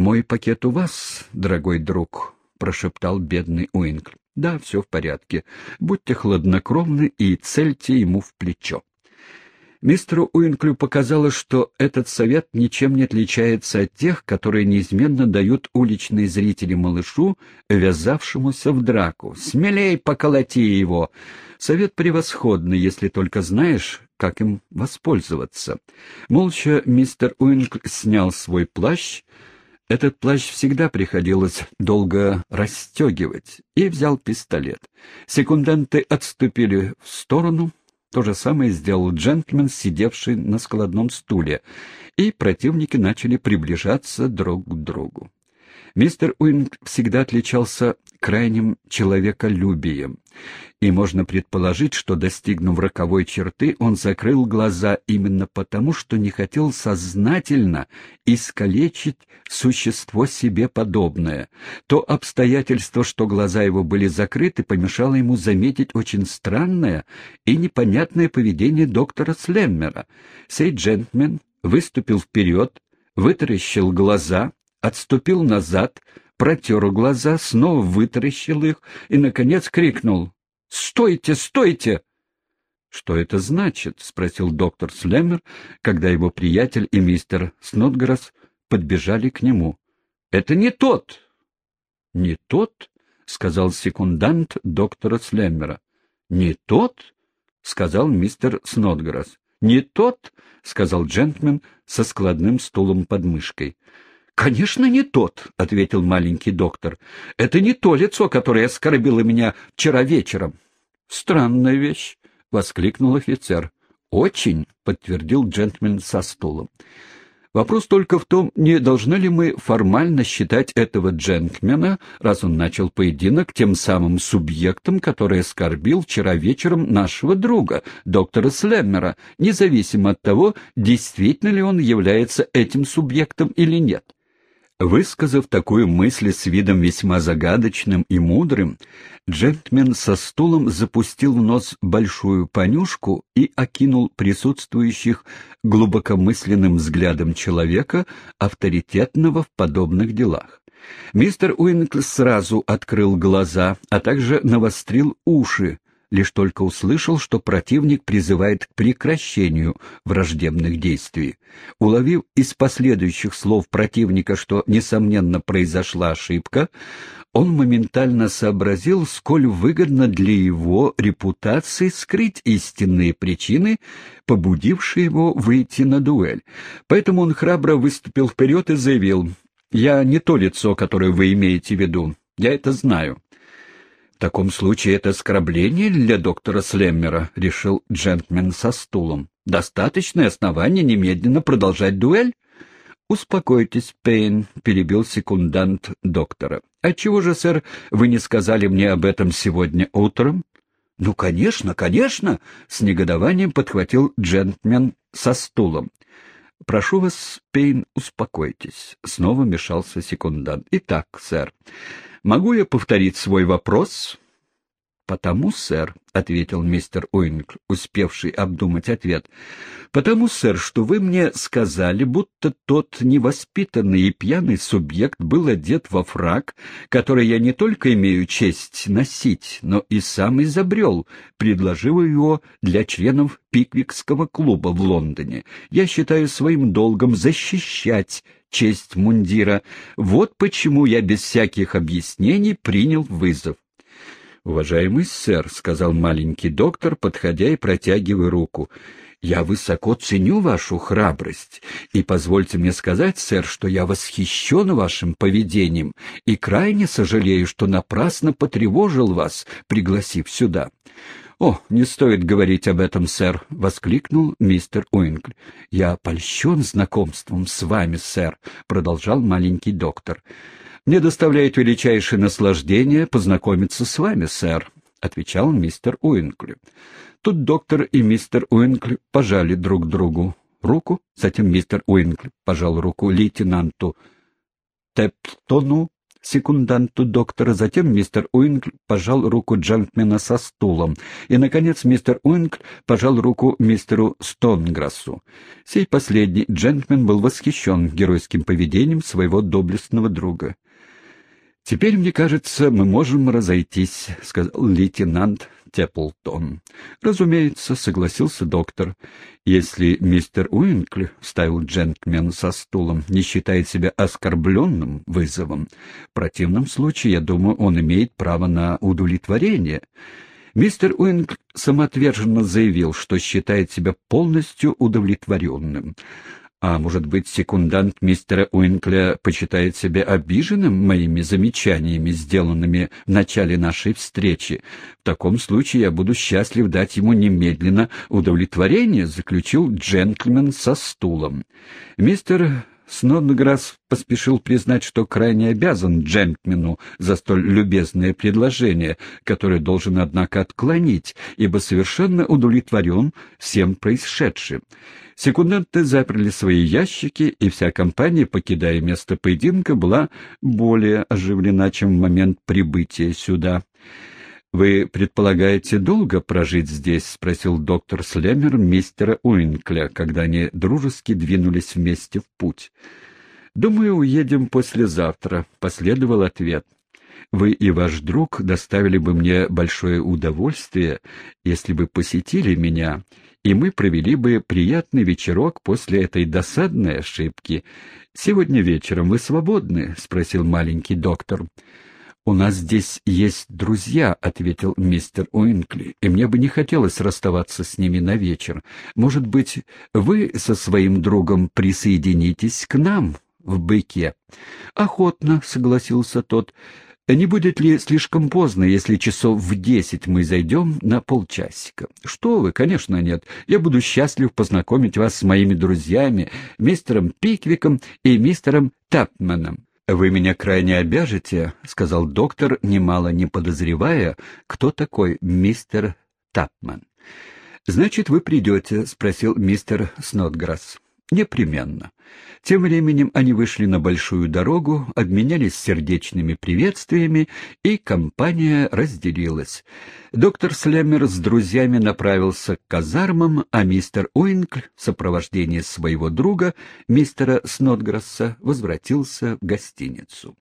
«Мой пакет у вас, дорогой друг», — прошептал бедный Уинкл. «Да, все в порядке. Будьте хладнокровны и цельте ему в плечо». Мистеру Уинклю показалось, что этот совет ничем не отличается от тех, которые неизменно дают уличные зрители малышу, ввязавшемуся в драку. «Смелей поколоти его!» Совет превосходный, если только знаешь, как им воспользоваться. Молча мистер Уинкл снял свой плащ, этот плащ всегда приходилось долго расстегивать, и взял пистолет. Секунданты отступили в сторону, то же самое сделал джентльмен, сидевший на складном стуле, и противники начали приближаться друг к другу. Мистер Уинг всегда отличался крайним человеколюбием, и можно предположить, что, достигнув роковой черты, он закрыл глаза именно потому, что не хотел сознательно искалечить существо себе подобное. То обстоятельство, что глаза его были закрыты, помешало ему заметить очень странное и непонятное поведение доктора Слеммера. Сей джентльмен выступил вперед, вытаращил глаза, отступил назад, протер глаза, снова вытаращил их и, наконец, крикнул «Стойте, стойте!» «Что это значит?» — спросил доктор Слемер, когда его приятель и мистер Снотграсс подбежали к нему. «Это не тот!» «Не тот?» — сказал секундант доктора Слеммера. «Не тот?» — сказал мистер Снотграсс. «Не тот?» — сказал джентльмен со складным стулом под мышкой. «Конечно, не тот», — ответил маленький доктор. «Это не то лицо, которое оскорбило меня вчера вечером». «Странная вещь», — воскликнул офицер. «Очень», — подтвердил джентльмен со стулом. Вопрос только в том, не должны ли мы формально считать этого джентльмена, раз он начал поединок, тем самым субъектом, который оскорбил вчера вечером нашего друга, доктора Слеммера, независимо от того, действительно ли он является этим субъектом или нет. Высказав такую мысль с видом весьма загадочным и мудрым, джентльмен со стулом запустил в нос большую понюшку и окинул присутствующих глубокомысленным взглядом человека, авторитетного в подобных делах. Мистер Уинкл сразу открыл глаза, а также навострил уши, лишь только услышал, что противник призывает к прекращению враждебных действий. Уловив из последующих слов противника, что, несомненно, произошла ошибка, он моментально сообразил, сколь выгодно для его репутации скрыть истинные причины, побудившие его выйти на дуэль. Поэтому он храбро выступил вперед и заявил, «Я не то лицо, которое вы имеете в виду. Я это знаю. В таком случае это оскорбление для доктора Слеммера, — решил джентльмен со стулом. Достаточное основание немедленно продолжать дуэль? «Успокойтесь, Пейн», — перебил секундант доктора. «Отчего же, сэр, вы не сказали мне об этом сегодня утром?» «Ну, конечно, конечно!» — с негодованием подхватил джентльмен со стулом. «Прошу вас, Пейн, успокойтесь», — снова вмешался секундант. «Итак, сэр, Могу я повторить свой вопрос? «Потому, сэр», — ответил мистер Уинкль, успевший обдумать ответ, — «потому, сэр, что вы мне сказали, будто тот невоспитанный и пьяный субъект был одет во фраг, который я не только имею честь носить, но и сам изобрел, предложив его для членов Пиквикского клуба в Лондоне. Я считаю своим долгом защищать честь мундира. Вот почему я без всяких объяснений принял вызов. «Уважаемый сэр», — сказал маленький доктор, подходя и протягивая руку, — «я высоко ценю вашу храбрость, и позвольте мне сказать, сэр, что я восхищен вашим поведением и крайне сожалею, что напрасно потревожил вас, пригласив сюда». «О, не стоит говорить об этом, сэр!» — воскликнул мистер Уинкль. «Я польщен знакомством с вами, сэр», — продолжал маленький доктор. «Мне доставляет величайшее наслаждение познакомиться с вами, сэр», — отвечал мистер Уинкли. Тут доктор и мистер Уинкли пожали друг другу руку, затем мистер Уинкли пожал руку лейтенанту Тептону, секунданту доктора, затем мистер Уинкл пожал руку джентльмена со стулом, и, наконец, мистер Уинкл пожал руку мистеру Стонграссу. Сей последний джентльмен был восхищен геройским поведением своего доблестного друга. «Теперь, мне кажется, мы можем разойтись», — сказал лейтенант Теплтон. «Разумеется», — согласился доктор. «Если мистер Уинкли, — ставил джентльмен со стулом, — не считает себя оскорбленным вызовом, в противном случае, я думаю, он имеет право на удовлетворение». Мистер Уинг самоотверженно заявил, что считает себя полностью удовлетворенным. А может быть, секундант мистера Уинкля почитает себя обиженным моими замечаниями, сделанными в начале нашей встречи? В таком случае я буду счастлив дать ему немедленно удовлетворение, заключил джентльмен со стулом. Мистер Снодграсс поспешил признать, что крайне обязан джентльмену за столь любезное предложение, которое должен, однако, отклонить, ибо совершенно удовлетворен всем происшедшим. Секунданты заперли свои ящики, и вся компания, покидая место поединка, была более оживлена, чем в момент прибытия сюда. «Вы предполагаете долго прожить здесь?» — спросил доктор Слемер мистера Уинкля, когда они дружески двинулись вместе в путь. «Думаю, уедем послезавтра», — последовал ответ. «Вы и ваш друг доставили бы мне большое удовольствие, если бы посетили меня, и мы провели бы приятный вечерок после этой досадной ошибки. Сегодня вечером вы свободны?» — спросил маленький доктор. «У нас здесь есть друзья», — ответил мистер Уинкли, «и мне бы не хотелось расставаться с ними на вечер. Может быть, вы со своим другом присоединитесь к нам в быке?» «Охотно», — согласился тот. «Не будет ли слишком поздно, если часов в десять мы зайдем на полчасика?» «Что вы, конечно, нет. Я буду счастлив познакомить вас с моими друзьями, мистером Пиквиком и мистером Тапманом». «Вы меня крайне обяжете», — сказал доктор, немало не подозревая, кто такой мистер Тапман. «Значит, вы придете?» — спросил мистер Снотграсс. Непременно. Тем временем они вышли на большую дорогу, обменялись сердечными приветствиями, и компания разделилась. Доктор Слемер с друзьями направился к казармам, а мистер Уинкль в сопровождении своего друга, мистера Снотграсса, возвратился в гостиницу.